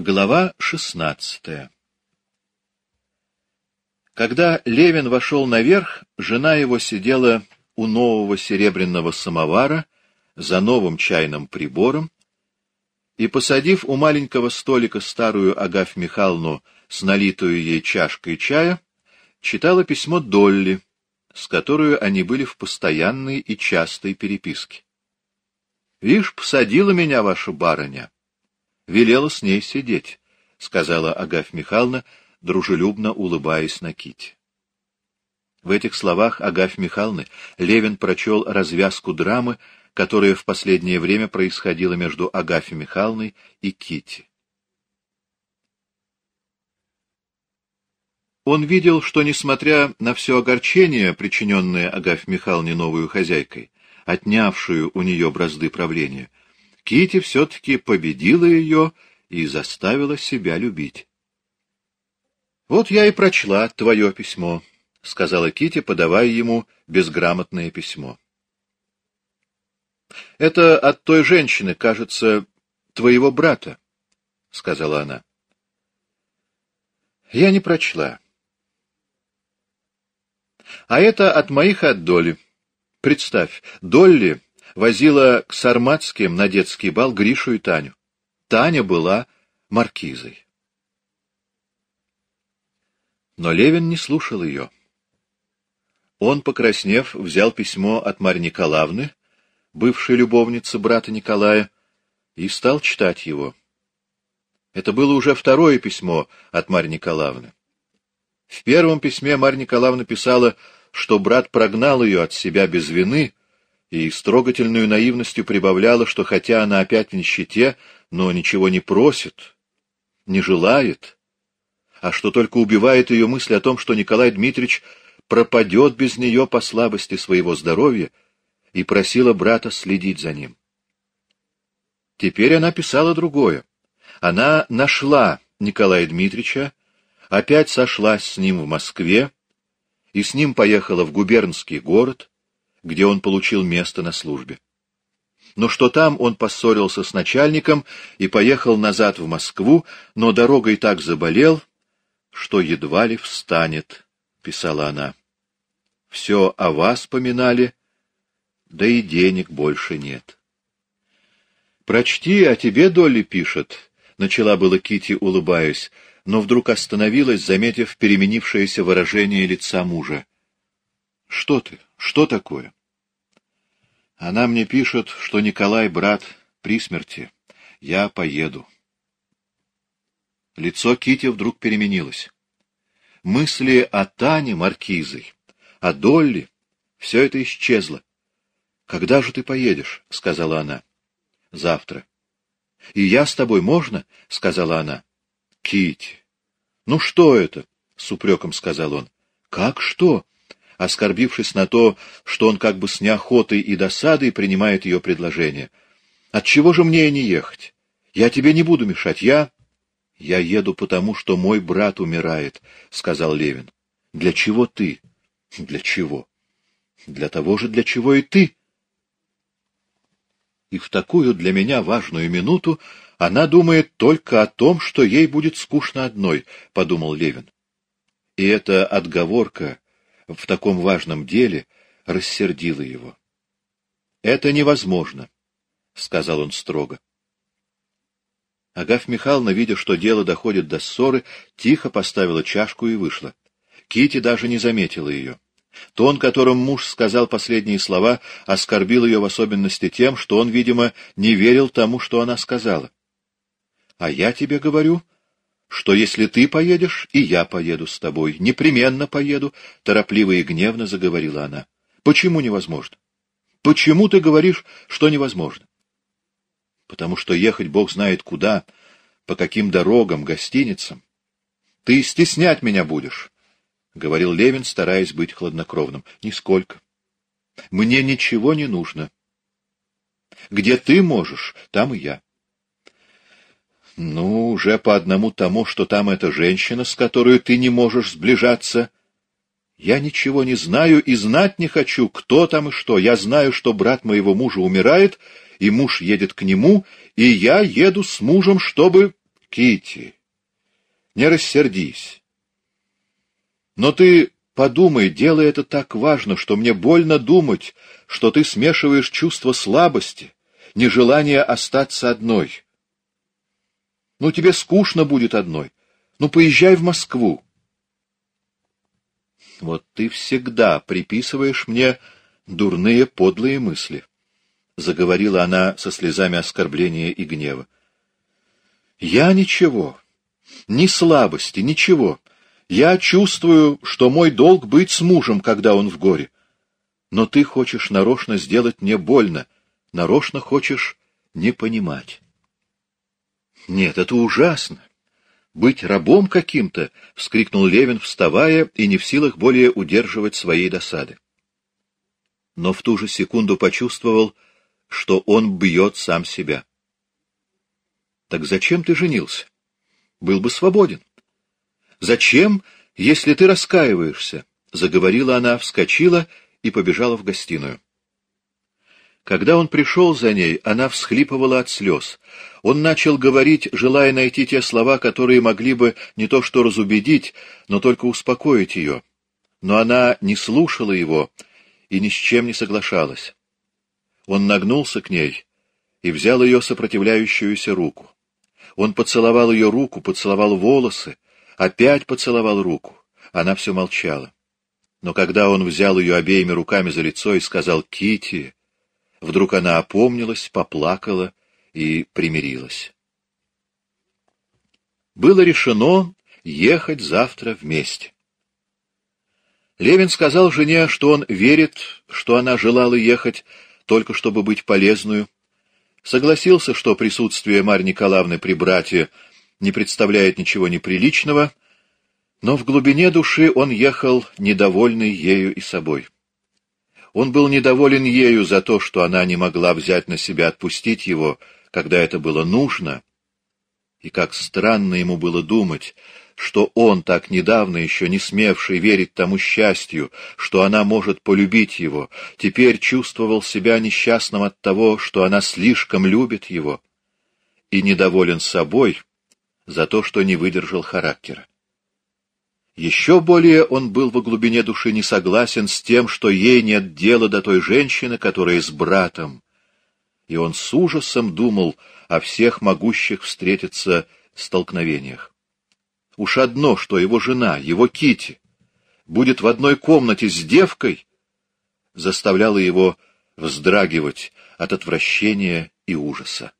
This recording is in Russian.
Глава шестнадцатая Когда Левин вошел наверх, жена его сидела у нового серебряного самовара за новым чайным прибором и, посадив у маленького столика старую Агафь Михайловну с налитую ей чашкой чая, читала письмо Долли, с которой они были в постоянной и частой переписке. — Вишь, посадила меня ваша барыня. Велела с ней сидеть, — сказала Агафь Михайловна, дружелюбно улыбаясь на Ките. В этих словах Агафь Михайловны Левин прочел развязку драмы, которая в последнее время происходила между Агафьей Михайловной и Кити. Он видел, что, несмотря на все огорчение, причиненное Агафье Михайловне новую хозяйкой, отнявшую у нее бразды правления, Кити все-таки победила ее и заставила себя любить. — Вот я и прочла твое письмо, — сказала Кити, подавая ему безграмотное письмо. — Это от той женщины, кажется, твоего брата, — сказала она. — Я не прочла. — А это от моих от Доли. Представь, Долли возила к Сарматским на детский бал Гришу и Таню. Таня была маркизой. Но Левин не слушал ее. Он, покраснев, взял письмо от Марьи Николаевны, бывшей любовницы брата Николая, и стал читать его. Это было уже второе письмо от Марьи Николаевны. В первом письме Марья Николаевна писала, что брат прогнал ее от себя без вины, и с трогательной наивностью прибавляла, что хотя она опять в нищете, но ничего не просит, не желает, а что только убивает ее мысль о том, что Николай Дмитриевич пропадет без нее по слабости своего здоровья, и просила брата следить за ним. Теперь она писала другое. Она нашла Николая Дмитриевича, опять сошлась с ним в Москве и с ним поехала в губернский город, где он получил место на службе. Но что там он поссорился с начальником и поехал назад в Москву, но дорогой так заболел, что едва ли встанет, — писала она. Все о вас поминали, да и денег больше нет. Прочти, о тебе Долли пишет, — начала было Кити, улыбаясь, но вдруг остановилась, заметив переменившееся выражение лица мужа. — Что ты? Что такое? Она мне пишет, что Николай, брат, при смерти. Я поеду. Лицо Кити вдруг переменилось. Мысли о Тане Маркизой, о Долли, все это исчезло. «Когда же ты поедешь?» — сказала она. «Завтра». «И я с тобой можно?» — сказала она. Кити. Ну что это? с упреком сказал он. Как что? Оскорбившись на то, что он как бы с неохотой и досадой принимает ее предложение. Отчего же мне и не ехать? Я тебе не буду мешать, я... Я еду потому, что мой брат умирает, сказал Левин. Для чего ты? Для чего? Для того же, для чего и ты. И в такую для меня важную минуту она думает только о том, что ей будет скучно одной, — подумал Левин. И эта отговорка в таком важном деле рассердила его. — Это невозможно, — сказал он строго. Агафь Михайловна, видя, что дело доходит до ссоры, тихо поставила чашку и вышла. Кити даже не заметила ее. Тон, которым муж сказал последние слова, оскорбил ее в особенности тем, что он, видимо, не верил тому, что она сказала. А я тебе говорю, что если ты поедешь, и я поеду с тобой, непременно поеду, — торопливо и гневно заговорила она. Почему невозможно? Почему ты говоришь, что невозможно? Потому что ехать Бог знает куда, по каким дорогам, гостиницам. Ты стеснять меня будешь, — говорил Левин, стараясь быть хладнокровным. — Нисколько. Мне ничего не нужно. Где ты можешь, там и я. Ну, уже по одному тому, что там эта женщина, с которой ты не можешь сближаться. Я ничего не знаю и знать не хочу, кто там и что. Я знаю, что брат моего мужа умирает, и муж едет к нему, и я еду с мужем, чтобы... Кити, не рассердись. Но ты подумай, дело это так важно, что мне больно думать, что ты смешиваешь чувство слабости, нежелание остаться одной. Ну, тебе скучно будет одной. Ну, поезжай в Москву. Вот ты всегда приписываешь мне дурные подлые мысли, — заговорила она со слезами оскорбления и гнева. Я ничего, ни слабости, ничего. Я чувствую, что мой долг быть с мужем, когда он в горе. Но ты хочешь нарочно сделать мне больно, нарочно хочешь не понимать. Нет, это ужасно. Быть рабом каким-то, — вскрикнул Левин, вставая и не в силах более удерживать своей досады. Но в ту же секунду почувствовал, что он бьет сам себя. Так зачем ты женился? Был бы свободен. Зачем, если ты раскаиваешься? Заговорила она, вскочила и побежала в гостиную. Когда он пришел за ней, она всхлипывала от слез. Он начал говорить, желая найти те слова, которые могли бы не то что разубедить, но только успокоить ее. Но она не слушала его и ни с чем не соглашалась. Он нагнулся к ней и взял ее сопротивляющуюся руку. Он поцеловал ее руку, поцеловал волосы, опять поцеловал руку. Она все молчала. Но когда он взял ее обеими руками за лицо и сказал Кити, вдруг она опомнилась, поплакала и примирилась. Было решено ехать завтра вместе. Левин сказал жене, что он верит, что она желала ехать только чтобы быть полезную, согласился, что присутствие Марьи Николаевны при брате не представляет ничего неприличного, но в глубине души он ехал недовольный ею и собой. Он был недоволен ею за то, что она не могла взять на себя отпустить его, когда это было нужно, и как странно ему было думать, что он, так недавно еще не смевший верить тому счастью, что она может полюбить его, теперь чувствовал себя несчастным от того, что она слишком любит его, и недоволен собой за то, что не выдержал характера. Еще более он был во глубине души не согласен с тем, что ей нет дела до той женщины, которая с братом, и он с ужасом думал о всех могущих встретиться столкновениях. Уж одно, что его жена, его Кити, будет в одной комнате с девкой, заставляло его вздрагивать от отвращения и ужаса.